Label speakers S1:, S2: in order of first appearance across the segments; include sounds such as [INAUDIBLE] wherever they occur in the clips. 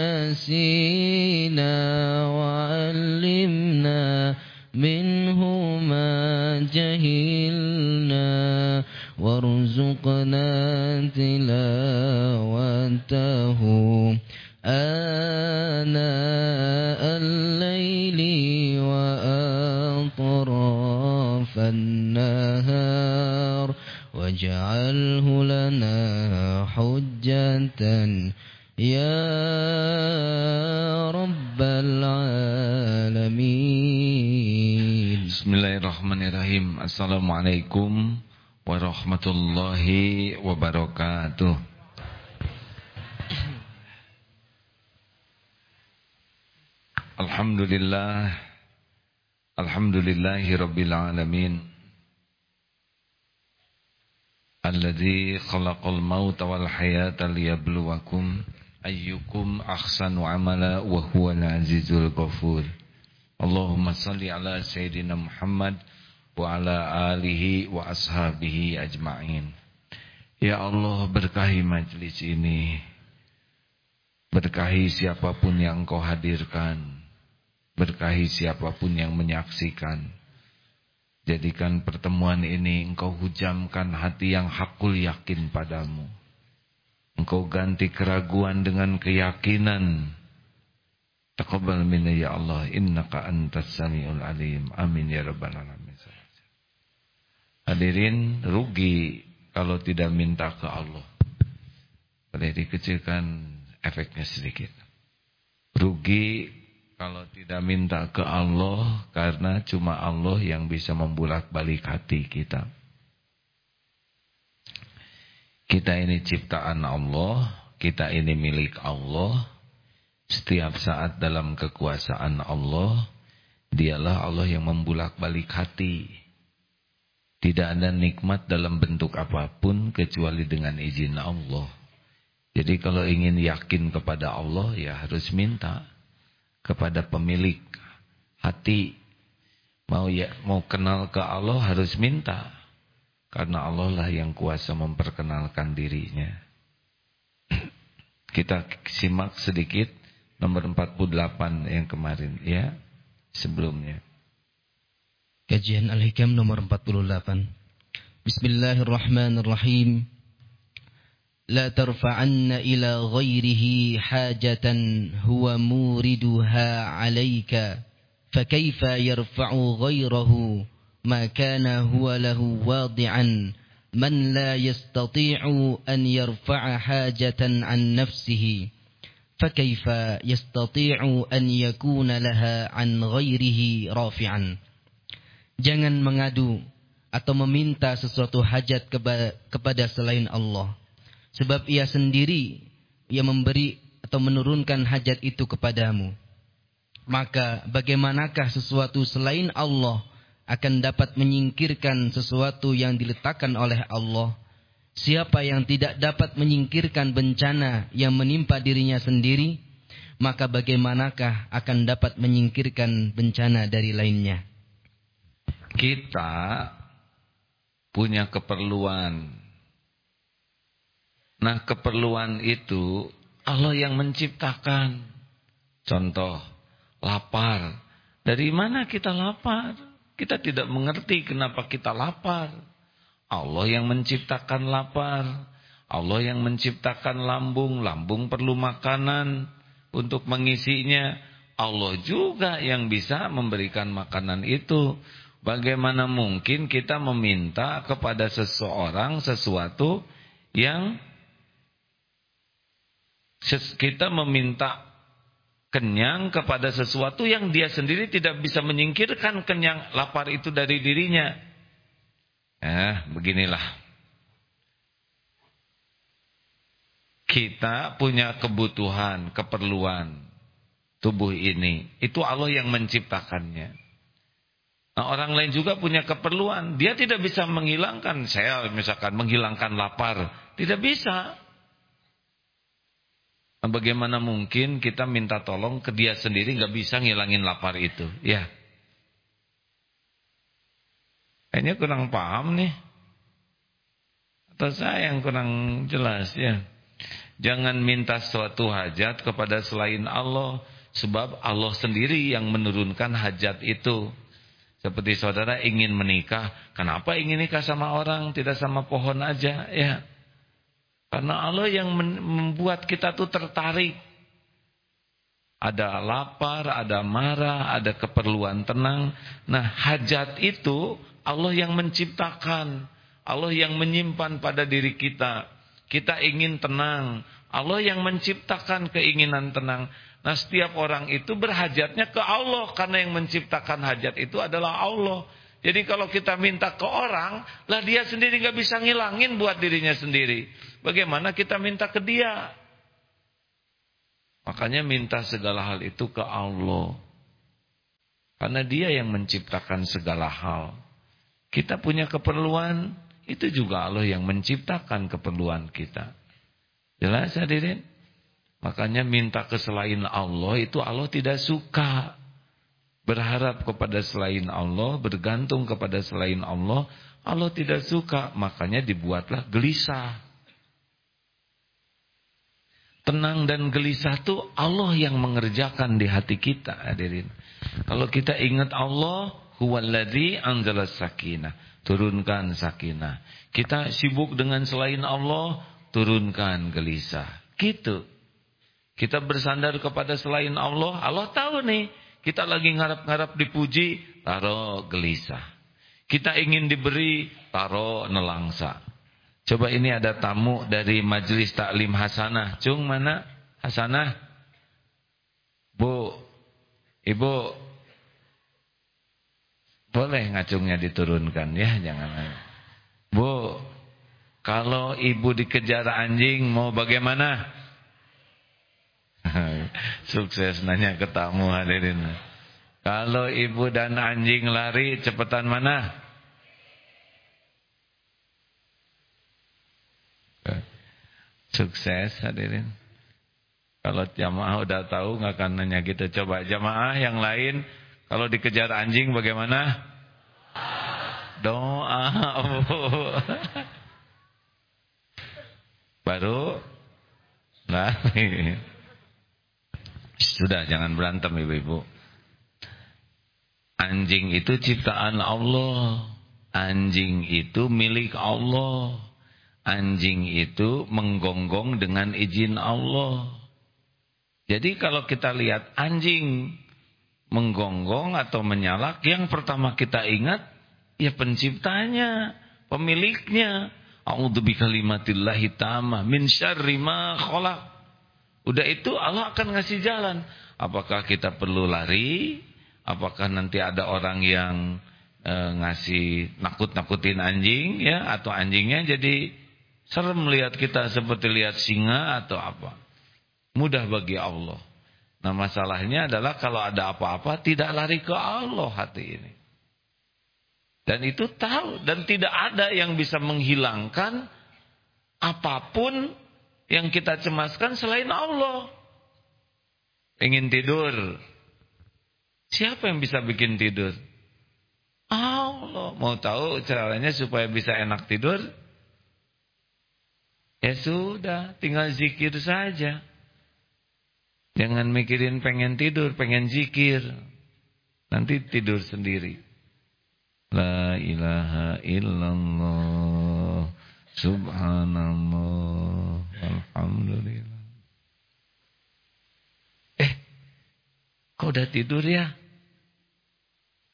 S1: نسينا
S2: Assalamualaikum warahmatullahi wabarakatuh. Alhamdulillah Alhamdulillahi Rabbil Alamin Alladhi khalaqal mauta wal hayata liyabluwakum Ayyukum ahsanu amala wa huwal azizul ghafur Allahumma salli ala Sayyidina Muhammad wa ala alihi wa ashabihi ajma'in. Ya Allah berkahi majlis ini. Berkahi siapa pun yang kau hadirkan. Berkahi siapa pun yang menyaksikan. Jadikan pertemuan ini engkau hujamkan hati yang hakul yakin padamu. Engkau ganti keraguan dengan keyakinan. Taqabbal minna ya Allah innaka antas samiul alim. Amin ya rabbal alamin. Hadirin rugi kalau tidak minta ke Allah. Boleh dikecilkan efeknya sedikit. Rugi kalau tidak minta ke Allah karena cuma Allah yang bisa membulak-balik hati kita. Kita ini ciptaan Allah, kita ini milik Allah. Setiap saat dalam kekuasaan Allah, dialah Allah yang membulak-balik hati. Tidak ada nikmat dalam bentuk apa pun kecuali dengan izin Allah. Jadi kalau ingin yakin kepada Allah ya harus minta kepada pemilik hati. Mau ya mau kenal ke Allah harus minta. Karena Allah lah yang kuasa memperkenalkan dirinya. Kita simak sedikit nomor 48 yang kemarin ya, sebelumnya.
S1: Kajian Al-Hikam nomor 48. Bismillahirrahmanirrahim. لا ترفعن إلى غيره حاجة هو موردها عليك فكيف يرفع غيره ما كان هو له واضعا من لا يستطيع أن يرفع حاجة عن نفسه فكيف يستطيع أن يكون لها عن غيره رافعا Jangan mengadu atau meminta sesuatu hajat kepada selain Allah. Sebab ia sendiri yang memberi atau menurunkan hajat itu kepadamu. Maka bagaimanakah sesuatu selain Allah akan dapat menyingkirkan sesuatu yang diletakkan oleh Allah. Siapa yang tidak dapat menyingkirkan bencana yang menimpa dirinya sendiri, maka bagaimanakah akan dapat menyingkirkan bencana dari lainnya?
S2: Kita punya keperluan. Nah, keperluan itu Allah yang menciptakan. Contoh, lapar. Dari mana kita lapar? Kita tidak mengerti kenapa kita lapar. Allah yang menciptakan lapar. Allah yang menciptakan lambung. Lambung perlu makanan untuk mengisinya. Allah juga yang bisa memberikan makanan itu. Bagaimana mungkin kita meminta kepada seseorang sesuatu yang kita meminta kenyang kepada sesuatu yang dia sendiri tidak bisa menyingkirkan kenyang lapar itu dari dirinya. Eh, beginilah. Kita punya kebutuhan, keperluan tubuh ini. Itu Allah yang menciptakannya. Nah, orang lain juga punya keperluan. Dia tidak bisa menghilangkan, saya misalkan menghilangkan lapar. Tidak bisa. Nah, bagaimana mungkin kita minta tolong ke dia sendiri nggak bisa ngilangin lapar itu, ya? Kayaknya kurang paham nih. Atau saya yang kurang jelas ya. Jangan minta suatu hajat kepada selain Allah. Sebab Allah sendiri yang menurunkan hajat itu. Seperti saudara ingin menikah. Kenapa ingin nikah sama orang? Tidak sama pohon aja. Ya. Karena Allah yang membuat kita tuh tertarik. Ada lapar, ada marah, ada keperluan tenang. Nah hajat itu Allah yang menciptakan. Allah yang menyimpan pada diri kita. Kita ingin tenang. Allah yang menciptakan keinginan tenang. Nah setiap orang itu berhajatnya ke Allah. Karena yang menciptakan hajat itu adalah Allah. Jadi kalau kita minta ke orang. Lah dia sendiri gak bisa ngilangin buat dirinya sendiri. Bagaimana kita minta ke dia? Makanya minta segala hal itu ke Allah. Karena dia yang menciptakan segala hal. Kita punya keperluan, itu juga Allah yang menciptakan keperluan kita. Jelas hadirin? Makanya minta ke selain Allah itu Allah tidak suka. Berharap kepada selain Allah, bergantung kepada selain Allah, Allah tidak suka. Makanya dibuatlah gelisah. Tenang dan gelisah itu Allah yang mengerjakan di hati kita hadirin. Kalau kita ingat Allah, huwallazi anzalas sakinah turunkan sakinah. Kita sibuk dengan selain Allah, turunkan gelisah. Gitu. Kita bersandar kepada selain Allah, Allah tahu nih, kita lagi ngarap-ngarap dipuji, taruh gelisah. Kita ingin diberi, taruh nelangsa. Coba ini ada tamu dari Majelis Taklim Hasanah. Cung mana? Hasanah? Bu, Ibu, boleh ngacungnya diturunkan ya, jangan. Bu, kalau ibu dikejar anjing mau bagaimana? [LAUGHS] Sukses nanya ke tamu hadirin. Kalau ibu dan anjing lari cepetan mana? Sukses hadirin. Kalau jamaah udah tahu nggak akan nanya gitu. Coba jamaah yang lain kalau dikejar anjing bagaimana? Doa. [LAUGHS] Baru lari. Sudah jangan berantem ibu-ibu. Anjing itu ciptaan Allah. Anjing itu milik Allah. Anjing itu menggonggong dengan izin Allah. Jadi kalau kita lihat anjing menggonggong atau menyalak, yang pertama kita ingat ya penciptanya, pemiliknya. A'udzu bikalimatillahi tamah min syarri ma khalaq. Udah itu Allah akan ngasih jalan. Apakah kita perlu lari? Apakah nanti ada orang yang e, ngasih nakut-nakutin anjing ya atau anjingnya jadi serem melihat kita seperti lihat singa atau apa? Mudah bagi Allah. Nah masalahnya adalah kalau ada apa-apa tidak lari ke Allah hati ini. Dan itu tahu dan tidak ada yang bisa menghilangkan apa pun yang kita cemaskan selain Allah. Ingin tidur. Siapa yang bisa bikin tidur? Allah. Mau tahu caranya supaya bisa enak tidur? Ya sudah, tinggal zikir saja. Jangan mikirin pengen tidur, pengen zikir. Nanti tidur sendiri. La ilaha illallah. Subhanallah. Alhamdulillah. Eh, kau udah tidur ya?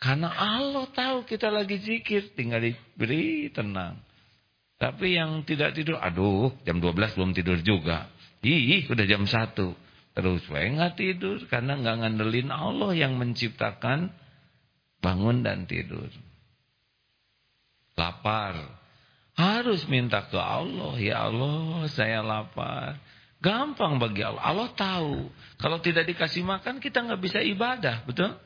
S2: Karena Allah tahu kita lagi zikir. Tinggal diberi tenang. Tapi yang tidak tidur, aduh jam 12 belum tidur juga. Ih, udah jam 1. Terus saya nggak tidur karena nggak ngandelin Allah yang menciptakan bangun dan tidur. Lapar. Harus minta ke Allah, ya Allah, saya lapar. Gampang bagi Allah. Allah tahu. Kalau tidak dikasih makan kita nggak bisa ibadah, betul?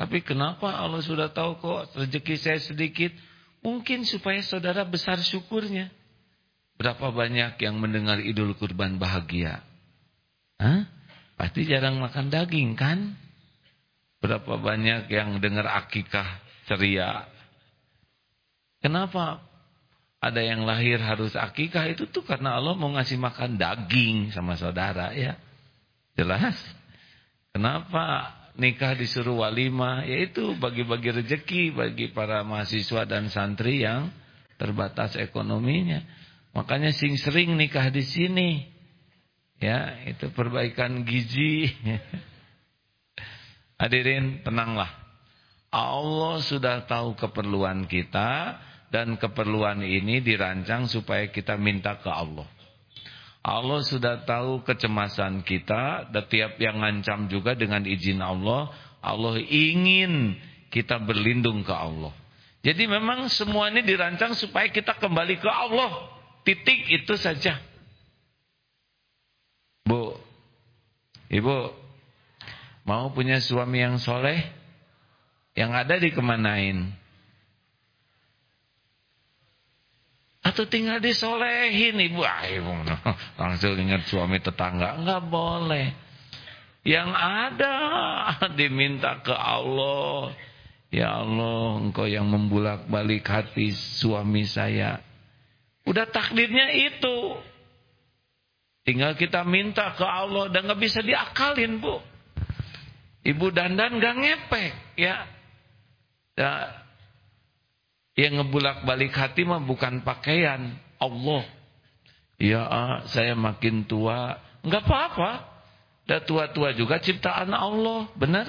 S2: Tapi kenapa Allah sudah tahu kok rezeki saya sedikit? Mungkin supaya saudara besar syukurnya. Berapa banyak yang mendengar idul kurban bahagia? Hah? Pasti jarang makan daging kan? Berapa banyak yang dengar akikah ceria? Kenapa? ada yang lahir harus akikah itu tuh karena Allah mau ngasih makan daging sama saudara ya. Jelas. Kenapa nikah disuruh walimah? Yaitu bagi-bagi rezeki bagi para mahasiswa dan santri yang terbatas ekonominya. Makanya sing sering nikah di sini. Ya, itu perbaikan gizi. [LAUGHS] Hadirin, tenanglah. Allah sudah tahu keperluan kita dan keperluan ini dirancang supaya kita minta ke Allah. Allah sudah tahu kecemasan kita, dan tiap yang ngancam juga dengan izin Allah, Allah ingin kita berlindung ke Allah. Jadi memang semua ini dirancang supaya kita kembali ke Allah. Titik itu saja. Bu, Ibu, mau punya suami yang soleh? Yang ada dikemanain? Atau tinggal disolehin ibu. Ah, ibu [LAUGHS] langsung ingat suami tetangga. Enggak boleh. Yang ada [LAUGHS] diminta ke Allah. Ya Allah, engkau yang membulak balik hati suami saya. Udah takdirnya itu. Tinggal kita minta ke Allah dan nggak bisa diakalin, Bu. Ibu dandan gak ngepek, ya. ya yang ngebulak balik hati mah bukan pakaian Allah. Ya saya makin tua. Enggak apa-apa. Dah tua-tua juga ciptaan Allah. Benar?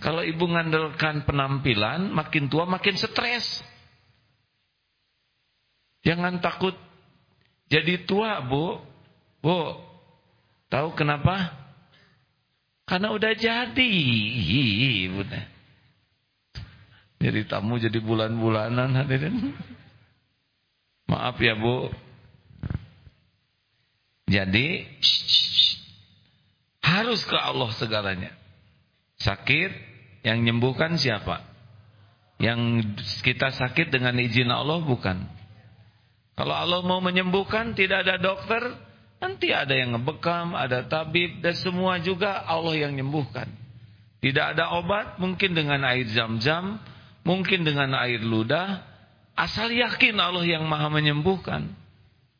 S2: Kalau ibu ngandalkan penampilan, makin tua makin stres. Jangan takut jadi tua, Bu. Bu, tahu kenapa? Karena udah jadi. Ibu. Jadi tamu jadi bulan-bulanan hadirin. Maaf ya Bu. Jadi harus ke Allah segalanya. Sakit yang menyembuhkan siapa? Yang kita sakit dengan izin Allah bukan. Kalau Allah mau menyembuhkan tidak ada dokter, nanti ada yang ngebekam, ada tabib dan semua juga Allah yang menyembuhkan. Tidak ada obat, mungkin dengan air zam-zam mungkin dengan air ludah, asal yakin Allah yang maha menyembuhkan.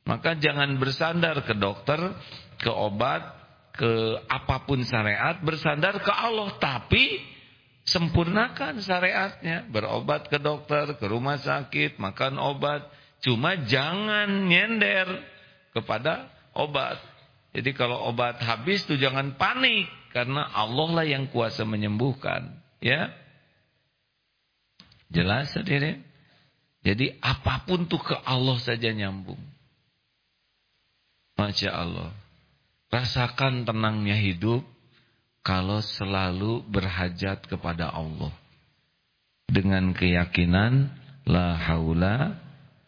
S2: Maka jangan bersandar ke dokter, ke obat, ke apa pun syariat, bersandar ke Allah. Tapi sempurnakan syariatnya. Berobat ke dokter, ke rumah sakit, makan obat. Cuma jangan nyender kepada obat. Jadi kalau obat habis tuh jangan panik. Karena Allah lah yang kuasa menyembuhkan. Ya. Jelas hadirin? Jadi apa pun tuh ke Allah saja nyambung. Masya Allah. Rasakan tenangnya hidup kalau selalu berhajat kepada Allah. Dengan keyakinan la haula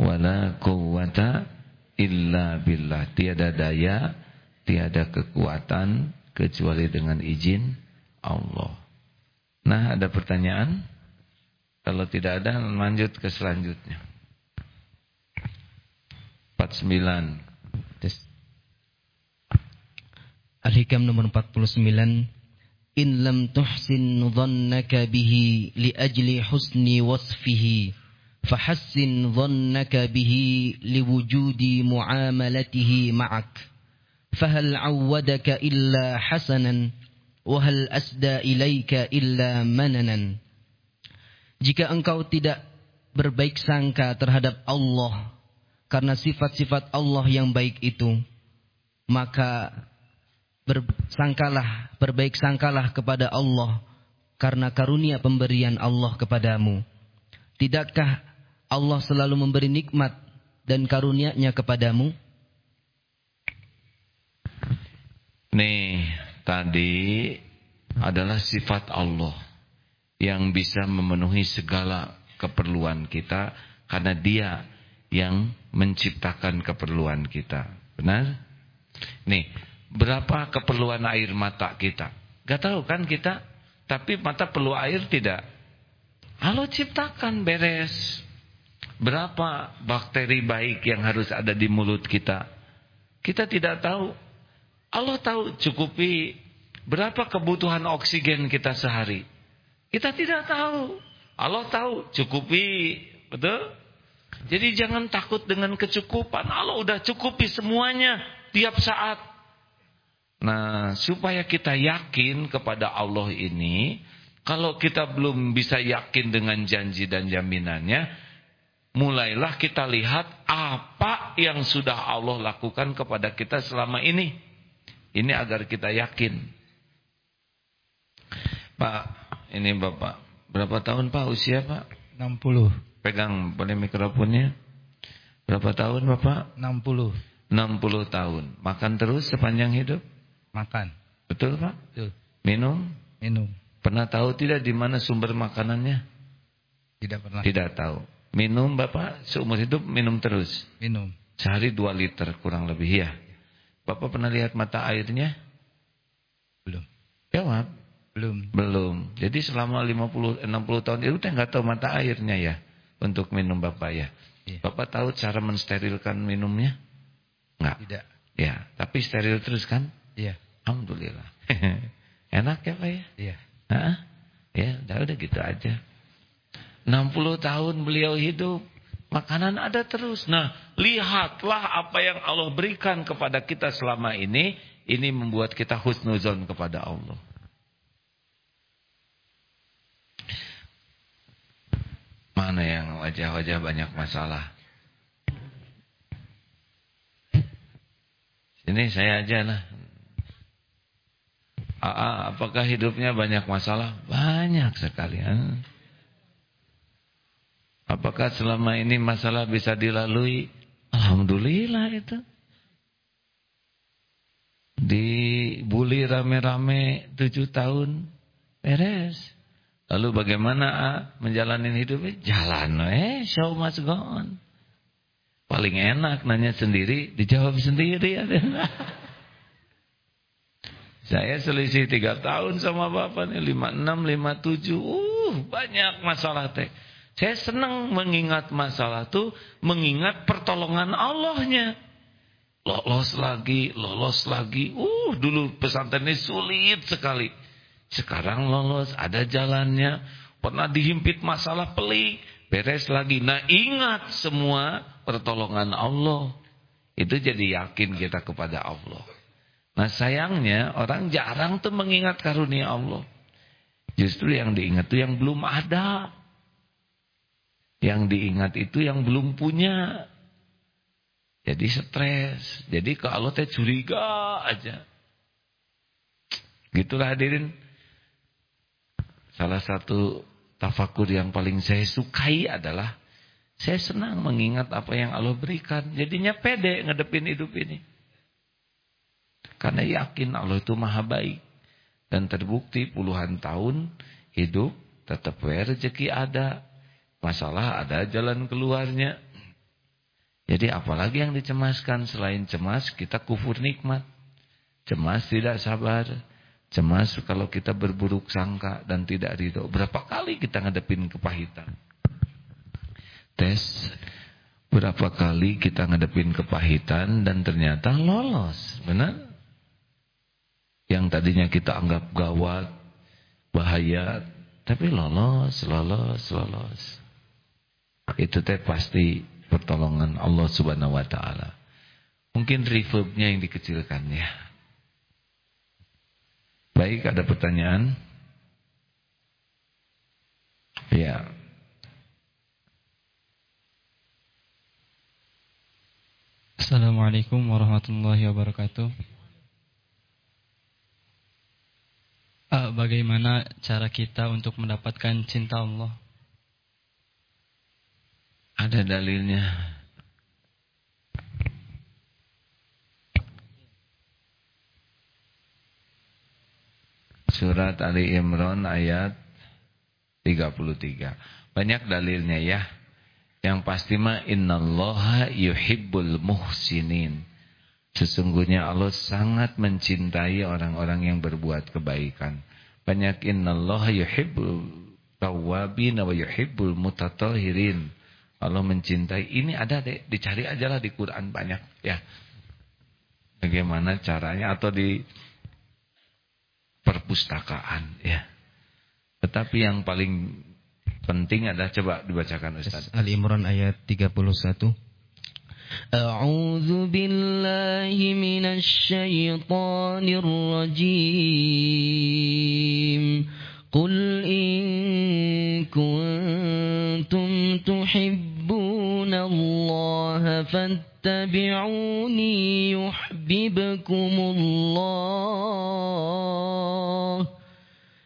S2: wala quwata illa billah. Tiada daya, tiada kekuatan kecuali dengan izin Allah. Nah, ada pertanyaan? Kalau tidak ada lanjut ke selanjutnya. 49.
S1: Al-Hikam nomor 49. In lam tuhsin dhannaka bihi li ajli husni wasfihi fahassin dhannaka bihi liwujudi muamalatihi ma'ak. Fahal awwadaka illa hasanan wa hal asda ilaika illa mananan. Jika engkau tidak berbaik sangka terhadap Allah karena sifat-sifat Allah yang baik itu, maka bersangkalah, berbaik sangkalah kepada Allah karena karunia pemberian Allah kepadamu. Tidakkah Allah selalu memberi nikmat dan karunia-Nya kepadamu?
S2: Nih, tadi adalah sifat Allah yang bisa memenuhi segala keperluan kita karena dia yang menciptakan keperluan kita. Benar? Nih, berapa keperluan air mata kita? Gak tahu kan kita? Tapi mata perlu air tidak? Allah ciptakan beres. Berapa bakteri baik yang harus ada di mulut kita? Kita tidak tahu. Allah tahu cukupi berapa kebutuhan oksigen kita sehari. Kita tidak tahu. Allah tahu, cukupi. Betul? Jadi jangan takut dengan kecukupan. Allah udah cukupi semuanya tiap saat. Nah, supaya kita yakin kepada Allah ini, kalau kita belum bisa yakin dengan janji dan jaminannya, mulailah kita lihat apa yang sudah Allah lakukan kepada kita selama ini. Ini agar kita yakin. Pak, ini Bapak, berapa tahun Pak usia Pak?
S3: 60.
S2: Pegang pada mikrofonnya. Berapa tahun Bapak?
S3: 60.
S2: 60 tahun. Makan terus sepanjang hidup?
S3: Makan.
S2: Betul Pak?
S3: Betul.
S2: Minum?
S3: Minum.
S2: Pernah tahu tidak di mana sumber makanannya?
S3: Tidak pernah.
S2: Tidak tahu. Minum Bapak seumur hidup minum terus?
S3: Minum.
S2: Sehari 2 liter kurang lebih ya. Bapak pernah lihat mata airnya?
S3: Belum.
S2: Jawab.
S3: Belum.
S2: Belum. Jadi selama 50 60 tahun itu enggak tahu mata airnya ya untuk minum Bapak ya. ya. Bapak tahu cara mensterilkan minumnya? Enggak.
S3: Tidak.
S2: Ya, tapi steril terus kan?
S3: Iya.
S2: Alhamdulillah. [LAUGHS] Enak ya Pak ya?
S3: Iya.
S2: Hah? Ya, udah, udah gitu aja. 60 tahun beliau hidup. Makanan ada terus. Nah, lihatlah apa yang Allah berikan kepada kita selama ini. Ini membuat kita husnuzon kepada Allah. Mana yang wajah-wajah banyak masalah? Sini saya aja lah. Aa, apakah hidupnya banyak masalah? Banyak sekali. Apakah selama ini masalah bisa dilalui? Alhamdulillah itu. Dibuli rame-rame tujuh tahun. Beres. Lalu bagaimana ah, menjalani hidupnya? Jalan eh, show must go on. Paling enak nanya sendiri, dijawab sendiri. [LAUGHS] Saya selisih tiga tahun sama bapak nih, lima enam, lima tujuh, uh banyak masalah teh. Saya senang mengingat masalah tuh, mengingat pertolongan Allahnya. Lolos lagi, lolos lagi. Uh, dulu pesantren ini sulit sekali. Sekarang lolos, ada jalannya. Pernah dihimpit masalah pelik, beres lagi. Nah ingat semua pertolongan Allah. Itu jadi yakin kita kepada Allah. Nah sayangnya orang jarang tuh mengingat karunia Allah. Justru yang diingat itu yang belum ada. Yang diingat itu yang belum punya. Jadi stres. Jadi kalau teh curiga aja. Gitulah hadirin. Salah satu tafakur yang paling saya sukai adalah saya senang mengingat apa yang Allah berikan. Jadinya pede ngadepin hidup ini. Karena yakin Allah itu maha baik. Dan terbukti puluhan tahun hidup tetap rezeki ada. Masalah ada jalan keluarnya. Jadi apalagi yang dicemaskan selain cemas kita kufur nikmat. Cemas tidak sabar. Cemas kalau kita berburuk sangka dan tidak ridho. Berapa kali kita ngadepin kepahitan? Tes. Berapa kali kita ngadepin kepahitan dan ternyata lolos. Benar? Yang tadinya kita anggap gawat, bahaya. Tapi lolos, lolos, lolos. Itu teh pasti pertolongan Allah subhanahu wa ta'ala. Mungkin reverbnya yang dikecilkan ya. Baik, ada pertanyaan? Ya.
S4: Assalamualaikum warahmatullahi wabarakatuh. Uh, bagaimana cara kita untuk mendapatkan cinta Allah?
S2: Ada dalilnya. Surat Ali Imran ayat 33. Banyak dalilnya ya. Yang pasti mah innallaha yuhibbul muhsinin. Sesungguhnya Allah sangat mencintai orang-orang yang berbuat kebaikan. Banyak innallaha yuhibbul tawwabin wa yuhibbul mutatahirin. Allah mencintai. Ini ada deh, dicari aja lah di Quran banyak ya. Bagaimana caranya atau di perpustakaan ya. Tetapi yang paling penting adalah coba dibacakan Ustaz.
S1: Al-Imran ayat 31. A'udzu billahi minasy syaithanir rajim. Qul in kuntum tuhibbuna Allah fattabi'uni yuhibbukumullah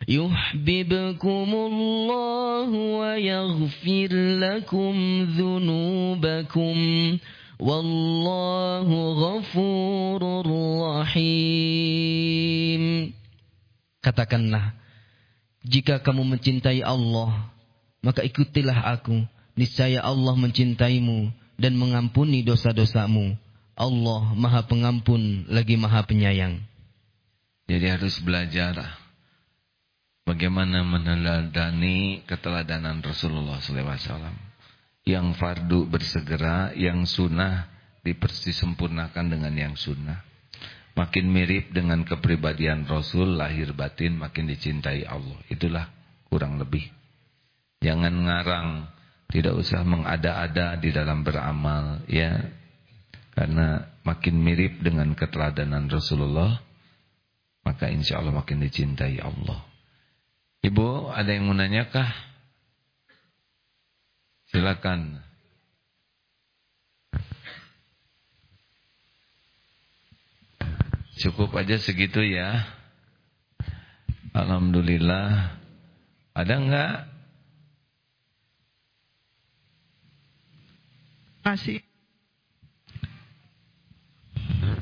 S1: يحببكم الله ويغفر لكم ذنوبكم والله غفور rahim Katakanlah jika kamu mencintai Allah maka ikutilah aku niscaya Allah mencintaimu dan mengampuni dosa-dosamu Allah Maha Pengampun lagi Maha Penyayang
S2: Jadi harus belajar bagaimana meneladani keteladanan Rasulullah SAW yang fardu bersegera, yang sunnah dipersempurnakan dengan yang sunnah. Makin mirip dengan kepribadian Rasul, lahir batin makin dicintai Allah. Itulah kurang lebih. Jangan ngarang, tidak usah mengada-ada di dalam beramal, ya. Karena makin mirip dengan keteladanan Rasulullah, maka insya Allah makin dicintai Allah. Ibu, ada yang mau kah? Silakan. Cukup aja segitu ya. Alhamdulillah. Ada enggak?
S5: Masih.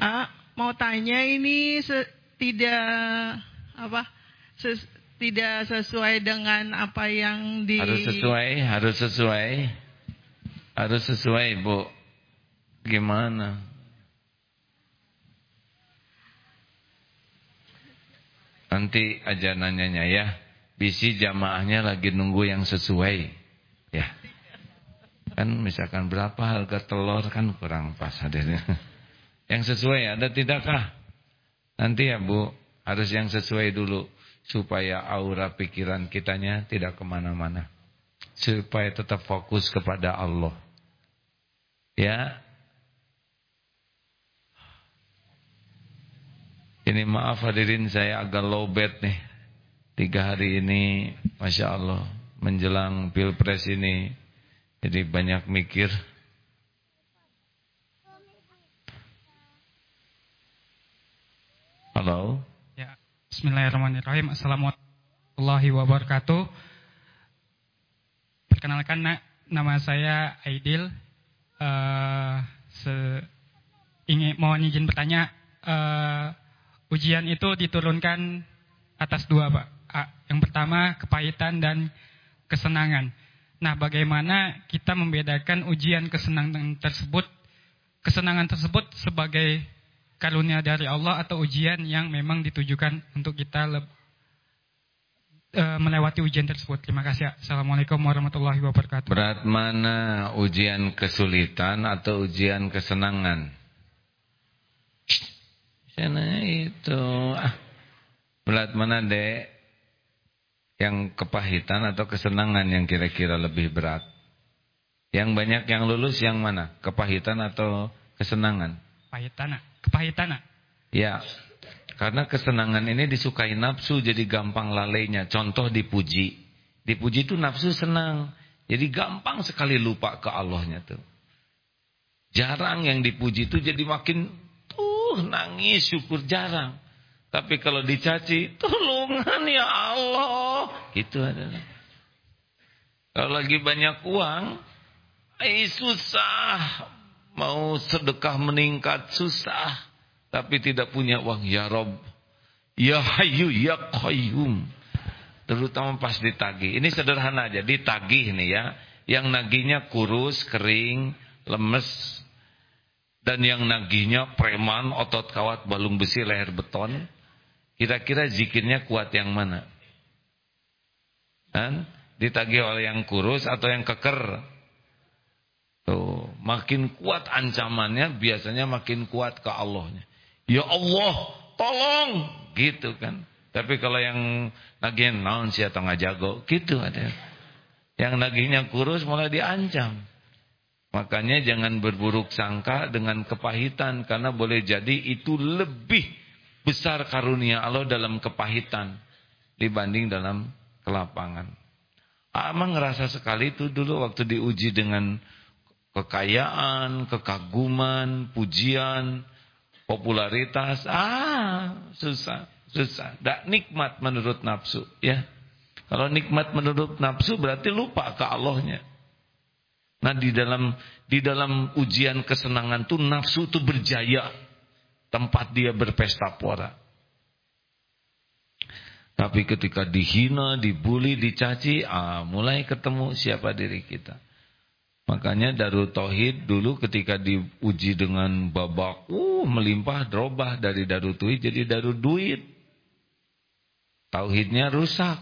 S5: Ah, mau tanya ini tidak apa? Tidak sesuai dengan apa yang di
S2: Harus sesuai, harus sesuai. Harus sesuai, Bu. Gimana? Nanti aja nanyanya ya. Bisi jamaahnya lagi nunggu yang sesuai. Ya. Kan misalkan berapa harga telur kan kurang pas hadirnya. Yang sesuai ada tidakkah? Nanti ya Bu, harus yang sesuai dulu supaya aura pikiran kitanya tidak ke mana-mana. Supaya tetap fokus kepada Allah. Ya. Ini maaf hadirin saya agak low bed nih. Tiga hari ini Masya Allah menjelang pilpres ini. Jadi banyak mikir. Halo.
S6: Bismillahirrahmanirrahim. Assalamualaikum warahmatullahi wabarakatuh. Perkenalkan nama saya Aidil. Uh, se ingin mohon izin bertanya. Uh, ujian itu diturunkan atas dua, Pak. Uh, yang pertama kepahitan dan kesenangan. Nah, bagaimana kita membedakan ujian kesenangan tersebut, kesenangan tersebut sebagai karunia dari Allah atau ujian yang memang ditujukan untuk kita uh, melewati ujian tersebut. Terima kasih. Assalamualaikum warahmatullahi wabarakatuh.
S2: Berat mana ujian kesulitan atau ujian kesenangan? Sana itu. Ah. Berat mana dek? Yang kepahitan atau kesenangan yang kira-kira lebih berat? Yang banyak yang lulus yang mana? Kepahitan atau kesenangan?
S6: Kepahitan kepahitan.
S2: Ya, karena kesenangan ini disukai nafsu jadi gampang lalainya. Contoh dipuji. Dipuji itu nafsu senang. Jadi gampang sekali lupa ke Allahnya tuh. Jarang yang dipuji itu jadi makin tuh nangis syukur jarang. Tapi kalau dicaci, tolongan ya Allah. Gitu adalah. Kalau lagi banyak uang, eh susah Mau sedekah meningkat susah. Tapi tidak punya uang. Ya Rob. Ya Hayu. Ya Qayyum. Terutama pas ditagih. Ini sederhana aja. Ditagih nih ya. Yang nagihnya kurus, kering, lemes. Dan yang nagihnya preman, otot kawat, balung besi, leher beton. Kira-kira zikirnya kuat yang mana? Dan ditagih oleh yang kurus atau yang keker? Tuh, makin kuat ancamannya biasanya makin kuat ke Allahnya. Ya Allah, tolong gitu kan. Tapi kalau yang nagen naon sih atau jago, gitu ada. Yang nagihnya kurus malah diancam. Makanya jangan berburuk sangka dengan kepahitan karena boleh jadi itu lebih besar karunia Allah dalam kepahitan dibanding dalam kelapangan. Amang ngerasa sekali itu dulu waktu diuji dengan kekayaan, kekaguman, pujian, popularitas. Ah, susah, susah. Tak nikmat menurut nafsu, ya. Kalau nikmat menurut nafsu berarti lupa ke Allahnya. Nah, di dalam di dalam ujian kesenangan tuh nafsu itu berjaya. Tempat dia berpesta pora. Tapi ketika dihina, dibully, dicaci, ah, mulai ketemu siapa diri kita. Makanya Darul Tauhid dulu ketika diuji dengan babak, uh, melimpah drobah dari Darul Tauhid jadi Darul Duit. Tauhidnya rusak.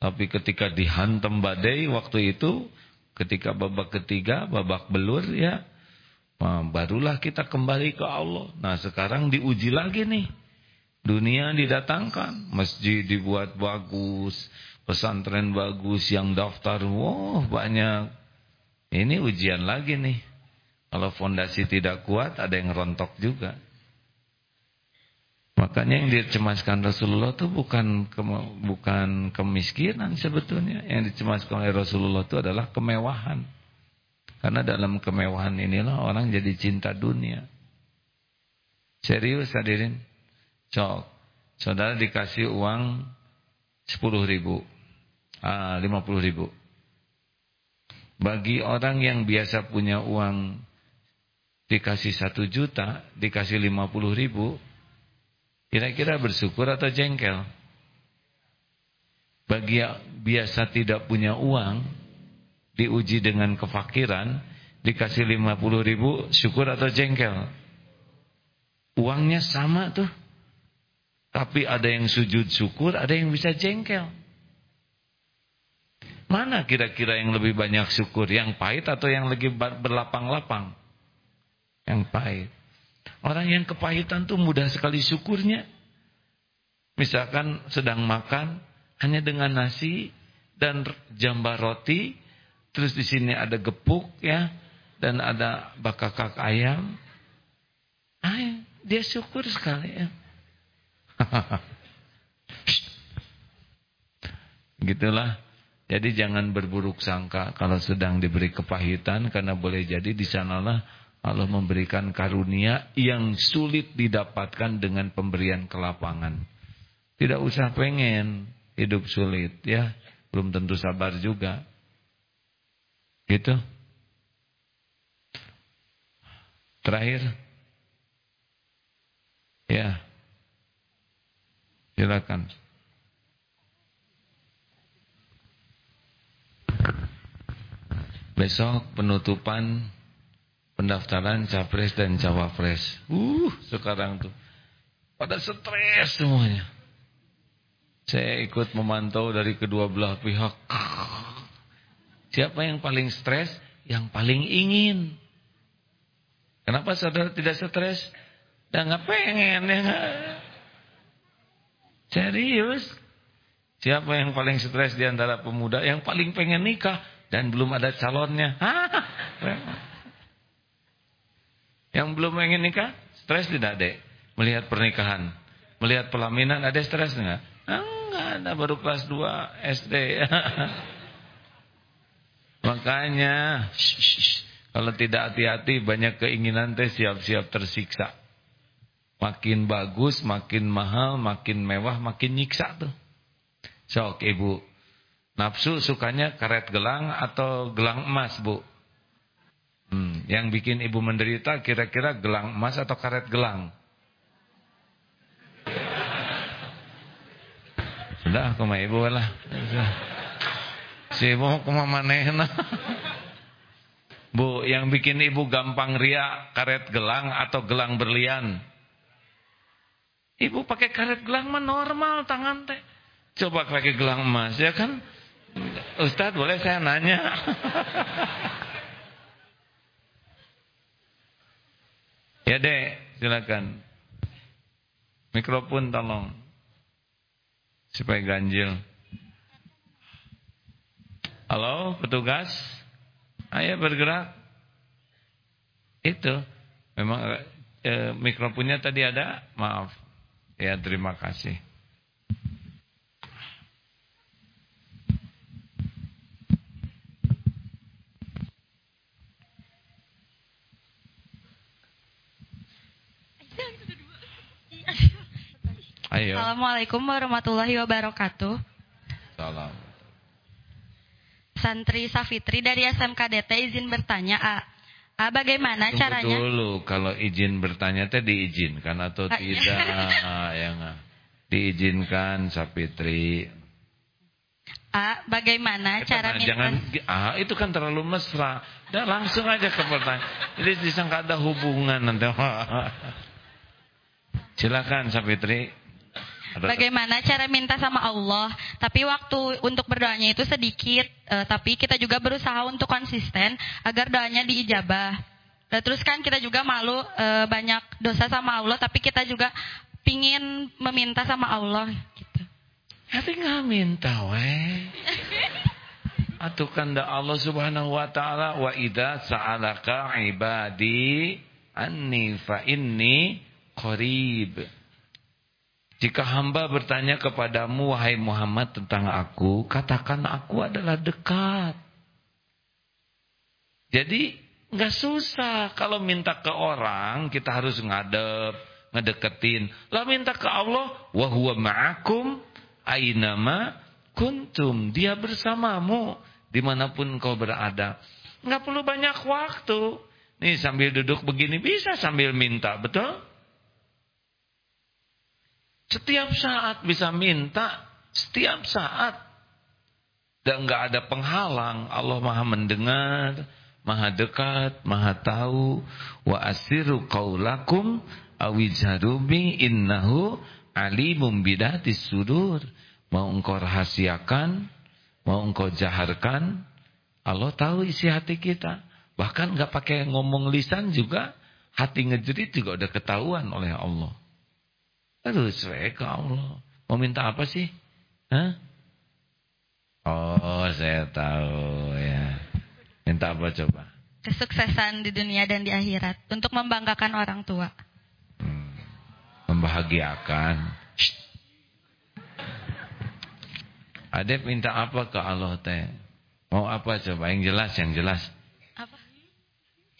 S2: Tapi ketika dihantam badai waktu itu, ketika babak ketiga, babak belur ya, nah, barulah kita kembali ke Allah. Nah sekarang diuji lagi nih. Dunia didatangkan, masjid dibuat bagus, pesantren bagus, yang daftar, wah banyak. Ini ujian lagi nih. Kalau fondasi tidak kuat, ada yang rontok juga. Makanya yang dicemaskan Rasulullah itu bukan ke, bukan kemiskinan sebetulnya. Yang dicemaskan oleh Rasulullah itu adalah kemewahan. Karena dalam kemewahan inilah orang jadi cinta dunia. Serius hadirin. Cok. Saudara dikasih uang 10 ribu. Ah, 50 ribu. Bagi orang yang biasa punya uang dikasih 1 juta, dikasih 50 ribu. Kira-kira bersyukur atau jengkel? Bagi yang biasa tidak punya uang, diuji dengan kefakiran, dikasih 50 ribu, syukur atau jengkel? Uangnya sama tuh. Tapi ada yang sujud syukur, ada yang bisa jengkel. Mana kira-kira yang lebih banyak syukur? Yang pahit atau yang lagi berlapang-lapang? Yang pahit. Orang yang kepahitan tuh mudah sekali syukurnya. Misalkan sedang makan hanya dengan nasi dan jambar roti, terus di sini ada gepuk ya dan ada bakakak ayam. Ay, dia syukur sekali ya. [LAUGHS] Gitulah. Jadi jangan berburuk sangka kalau sedang diberi kepahitan karena boleh jadi di sanalah Allah memberikan karunia yang sulit didapatkan dengan pemberian kelapangan. Tidak usah pengen hidup sulit ya, belum tentu sabar juga. Gitu. Terakhir. Ya. Silakan. Besok penutupan pendaftaran capres dan cawapres. Uh, sekarang tuh pada stres semuanya. Saya ikut memantau dari kedua belah pihak. Siapa yang paling stres? Yang paling ingin. Kenapa saudara tidak stres? Dan nggak pengen ya. Serius? Siapa yang paling stres di antara pemuda? Yang paling pengen nikah dan belum ada calonnya. [LAUGHS] yang belum pengen nikah, stres tidak, Dek? Melihat pernikahan, melihat pelaminan ada stres enggak? Enggak, ada baru kelas 2 SD. [LAUGHS] Makanya kalau tidak hati-hati banyak keinginan teh siap-siap tersiksa. Makin bagus, makin mahal, makin mewah, makin nyiksa tuh. Sok ibu. Nafsu sukanya karet gelang atau gelang emas bu? Hmm, yang bikin ibu menderita kira-kira gelang emas atau karet gelang? Sudah aku mah ibu lah. Si ibu ke mana Bu, yang bikin ibu gampang ria karet gelang atau gelang berlian? Ibu pakai karet gelang mah normal tangan teh. Coba pakai gelang emas ya kan? Ustadz boleh saya nanya? ya dek, silakan. Mikrofon tolong. Supaya ganjil. Halo, petugas? Ayo bergerak. Itu. Memang eh, mikrofonnya tadi ada? Maaf. Ya, terima kasih. Ayo.
S7: Assalamualaikum warahmatullahi wabarakatuh.
S2: Salam.
S7: Santri Safitri dari SMKDT izin bertanya, A. A bagaimana
S2: Tunggu
S7: caranya?
S2: dulu, kalau izin bertanya teh diizinkan atau
S7: Ah, iya.
S2: tidak? ya nggak? Diizinkan Safitri.
S7: A. Bagaimana cara
S2: Nah,
S7: minta?
S2: jangan ah itu kan terlalu mesra. Udah langsung aja ke pertanyaan. Jadi disangka ada hubungan nanti. [LAUGHS] Silakan Safitri.
S7: Bagaimana cara minta sama Allah? Tapi waktu untuk berdoanya itu sedikit, eh, tapi kita juga berusaha untuk konsisten agar doanya diijabah. Dan terus kan kita juga malu eh, banyak dosa sama Allah, tapi kita juga pingin meminta sama Allah. Gitu.
S2: Ya tinggal minta weh. [LAUGHS] Atuh kanda Allah Subhanahu wa taala wa idza sa'alaka ibadi anni fa inni qarib. Jika hamba bertanya kepadamu wahai Muhammad tentang aku, katakan aku adalah dekat. Jadi nggak susah kalau minta ke orang kita harus ngadep, ngedeketin. Lah minta ke Allah, wa huwa ma'akum ainama kuntum. Dia bersamamu di mana pun kau berada. Nggak perlu banyak waktu. Nih sambil duduk begini bisa sambil minta, betul? Setiap saat bisa minta, setiap saat. Dan nggak ada penghalang. Allah Maha mendengar, Maha dekat, Maha tahu. Wa asiru qaulakum awijarubi innahu alimum bidatis sudur. Mau engkau rahasiakan, mau engkau jaharkan, Allah tahu isi hati kita. Bahkan nggak pakai ngomong lisan juga, hati ngejerit juga udah ketahuan oleh Allah. We ke Allah. Mau minta apa sih? Hah? Oh, saya tahu ya. Minta apa coba?
S7: Kesuksesan di dunia dan di akhirat untuk membanggakan orang tua.
S2: Hmm. Membahagiakan. Shh. Adep minta apa ke Allah teh? Mau apa coba? Yang jelas, yang jelas.
S7: Apa?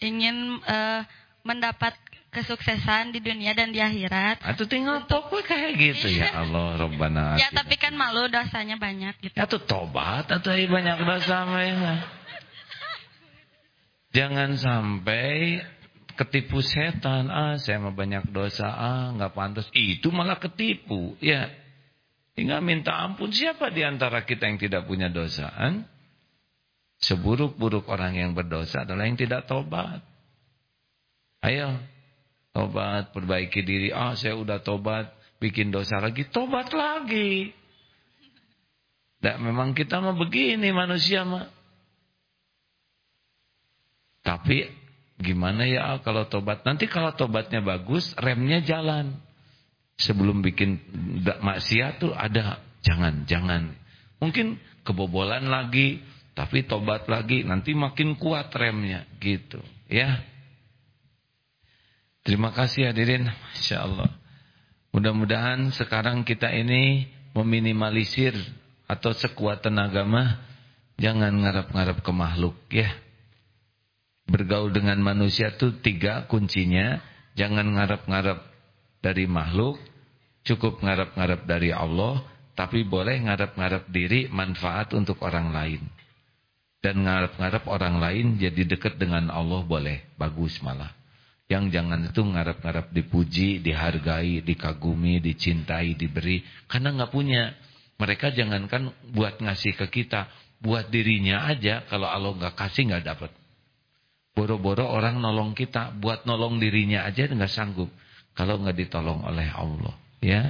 S7: Ingin eh, mendapat kesuksesan di dunia dan di akhirat.
S2: Atau tinggal pokoknya kayak gitu ya Allah Rabbana.
S7: Ya tapi kan malu dosanya banyak gitu.
S2: Tuh tobat atau iya banyak dosa mah. Jangan sampai ketipu setan. Ah, saya mah banyak dosa. Ah, nggak pantas. Itu malah ketipu. Ya. Tinggal minta ampun. Siapa di antara kita yang tidak punya dosaan? Seburuk-buruk orang yang berdosa adalah yang tidak tobat. Ayo. Tobat, perbaiki diri. Ah, saya udah tobat. Bikin dosa lagi. Tobat lagi. Nah, memang kita mah begini manusia mah. Tapi gimana ya kalau tobat? Nanti kalau tobatnya bagus, remnya jalan. Sebelum bikin maksiat tuh ada jangan, jangan. Mungkin kebobolan lagi, tapi tobat lagi, nanti makin kuat remnya gitu, ya. Terima kasih hadirin, Masya Allah. Mudah-mudahan sekarang kita ini meminimalisir atau sekuat tenaga mah jangan ngarap-ngarap ke makhluk ya. Bergaul dengan manusia itu tiga kuncinya. Jangan ngarap-ngarap dari makhluk, cukup ngarap-ngarap dari Allah, tapi boleh ngarap-ngarap diri manfaat untuk orang lain. Dan ngarap-ngarap orang lain jadi dekat dengan Allah boleh, bagus malah. Yang jangan itu ngarap-ngarap dipuji, dihargai, dikagumi, dicintai, diberi. Karena nggak punya. Mereka jangankan buat ngasih ke kita. Buat dirinya aja. Kalau Allah nggak kasih nggak dapat. Boro-boro orang nolong kita. Buat nolong dirinya aja nggak sanggup. Kalau nggak ditolong oleh Allah. Ya.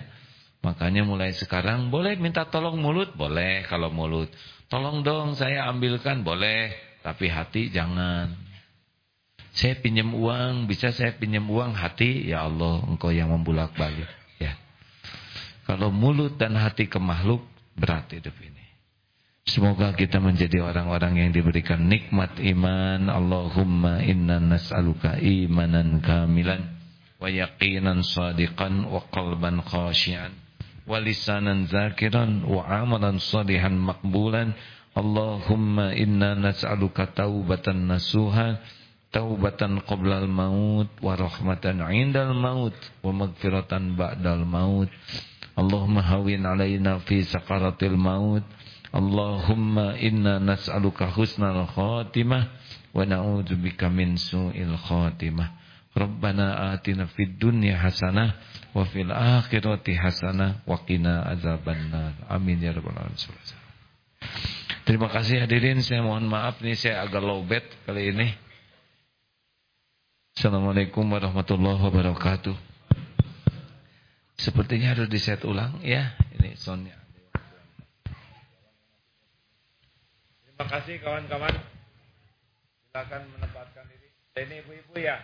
S2: Makanya mulai sekarang boleh minta tolong mulut. Boleh kalau mulut. Tolong dong saya ambilkan. Boleh. Tapi hati jangan. Saya pinjam uang, bisa saya pinjam uang hati, ya Allah, engkau yang membulak balik. Ya. Kalau mulut dan hati ke makhluk, berat hidup ini. Semoga kita menjadi orang-orang yang diberikan nikmat iman. Allahumma inna nas'aluka imanan kamilan wa yaqinan sadiqan wa qalban khashian wa lisanan zakiran wa amalan salihan makbulan. Allahumma inna nas'aluka taubatan nasuha taubatan qoblal maut wa rahmatan indal maut wa magfiratan ba'dal maut. Allahumma hawin alaina fi sakaratil maut. Allahumma inna nas'aluka husnal khatimah wa na'udzubika min su'il khatimah. Rabbana atina fid dunya hasanah wa fil akhirati hasanah wa qina azabannar. Amin ya rabbal alamin. Terima kasih hadirin, saya mohon maaf nih saya agak lowbat kali ini. Assalamualaikum warahmatullahi wabarakatuh. Sepertinya harus diset ulang ya, ini soundnya. Terima kasih kawan-kawan. Silakan menempatkan diri. Ini ibu-ibu ya.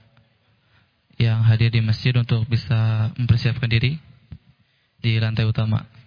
S8: hadir di masjid untuk bisa mempersiapkan diri di lantai utama.